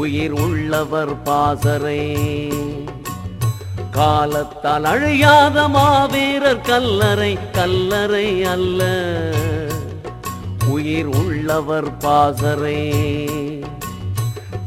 உயிர் உள்ளவர் பாசரே. காலத்தால் அழியாத மாவீரர் கல்லறை கல்லறை அல்ல. உயிர் உள்ளவர் பாசரே.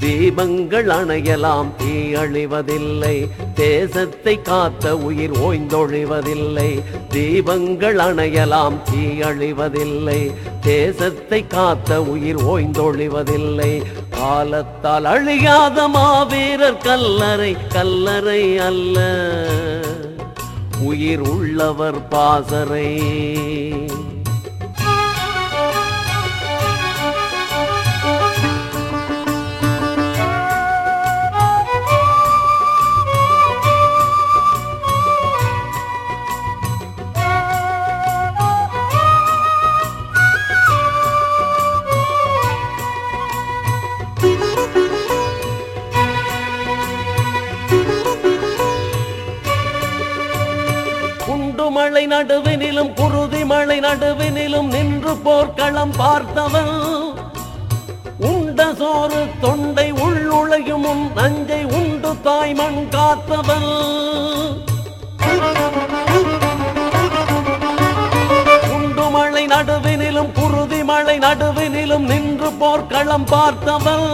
தீபங்கள் அணையலாம் தீ அழிவதில்லை. தேசத்தை காத்த உயிர் ஓய்ந்தொழிவதில்லை. தீபங்கள் அணையலாம் தீ அழிவதில்லை. தேசத்தை காத்த உயிர் ஓய்ந்தொழிவதில்லை. காலத்தால் அழியாத மாவீரர் கல்லறை கல்லறை அல்ல. உயிர் உள்ளவர் பாசறை. மலை நடுவினிலும் குருதி மலை நடுவினிலும் நின்று போர்க்களம் பார்த்தவன் உண்ட சோறு தொண்டை உள்ளுழையும் உன் நஞ்சை உண்டு தாய்மண் காத்தவன் குண்டு மலை நடுவினிலும் குருதி மலை நடுவினிலும் நின்று போர்க்களம் பார்த்தவன்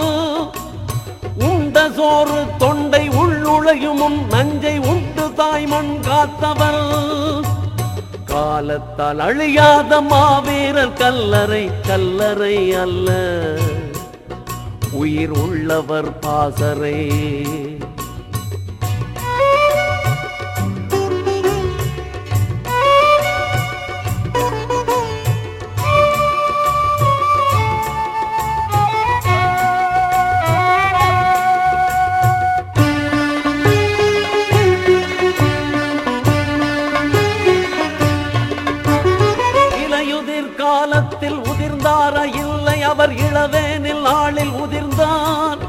உண்ட சோறு தொண்டை உள்ளுழையும் உன் நஞ்சை உண்டு தாய்மண் காத்தவன் காலத்தால் அழியாத மாவீரர் கல்லறை கல்லறை அல்ல. உயிர் உள்ளவர் பாசரே காலத்தில் உதிர்ந்தாரா? இல்லை அவர் இளவேனில் நாளில் உதிர்ந்தார்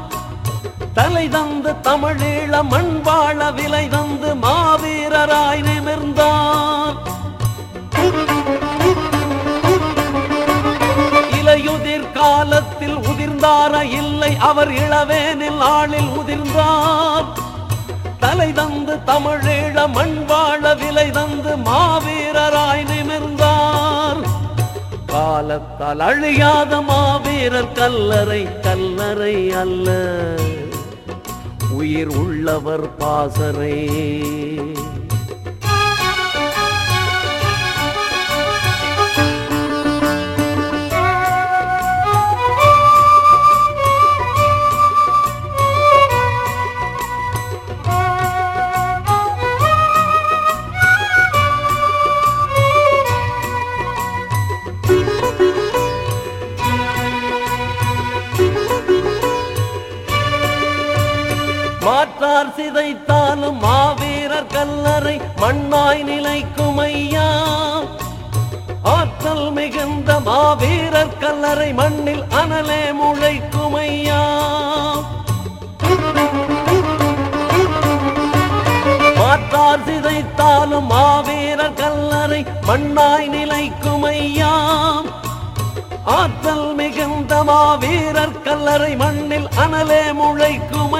தலை தந்து தமிழீழ மண் வாழ விலை தந்து மாவீரராய் நிமிர்ந்தார் இலையுதிர் காலத்தில் உதிர்ந்தாரா? இல்லை அவர் இளவேனில் நாளில் உதிர்ந்தார் தலை தந்து தமிழீழ மண் வாழ விலை தந்து மாவீரர் காலத்தால் அழியாத மாவீரர் கல்லறை கல்லறை அல்ல. உயிர் உள்ளவர் பாசரே மாற்றார் சிதைத்தாலும் மாவீரர் கல்லறை மண்ணாய் நிலைக்கும் ஐயா. ஆற்றல் மிகுந்த மாவீரர் கல்லறை மண்ணில் அனலே முளைக்கும் ஐயா. மாற்றார் சிதைத்தாலும் மாவீரர் கல்லறை மண்ணாய் நிலைக்கும் ஐயா. ஆற்றல் மிகுந்த மாவீரர் கல்லறை மண்ணில் அனலே முளைக்கும்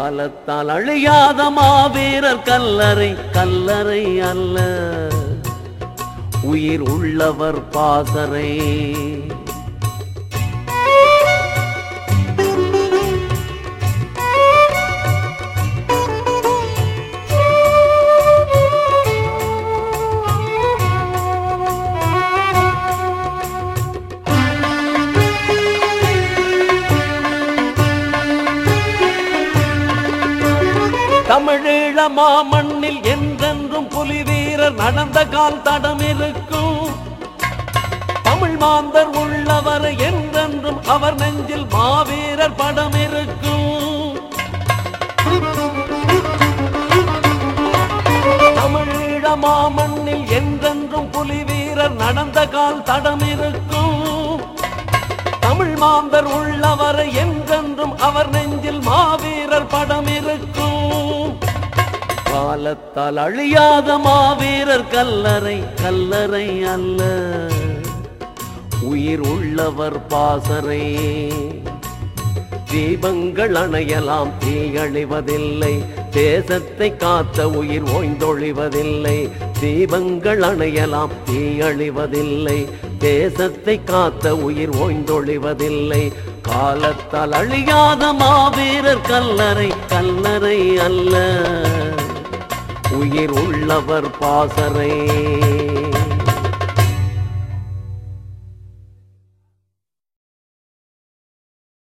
காலத்தால் அழியாத மாவீரர் கல்லறை கல்லறை அல்ல. உயிர் உள்ளவர் பாசறை. ஈழமா மண்ணில் என்றென்றும் புலி வீரர் நடந்த கால் தடம் இருக்கும். தமிழ் மாந்தர் உள்ளவர் என்றென்றும் அவர் நெஞ்சில் மாவீரர் படம் இருக்கும். தமிழீழமா மண்ணில் என்றென்றும் புலி வீரர் நடந்த கால் தடம் இருக்கும். தமிழ் மாந்தர் உள்ளவர் என்றென்றும் அவர் நெஞ்சில் மாவீரர் படம் காலத்தால் அழியாத மாவீரர் கல்லறை கல்லறை அல்ல. உயிர் உள்ளவர் பாசறை. தீபங்கள் அணையலாம் தீயழிவதில்லை தேசத்தை காத்த உயிர் ஓய்ந்தொழிவதில்லை. தீபங்கள் அணையலாம் தீயழிவதில்லை தேசத்தை காத்த உயிர் ஓய்ந்தொழிவதில்லை. காலத்தால் அழியாத மாவீரர் கல்லறை கல்லறை அல்ல. உயிர் உள்ளவர் பாசரே.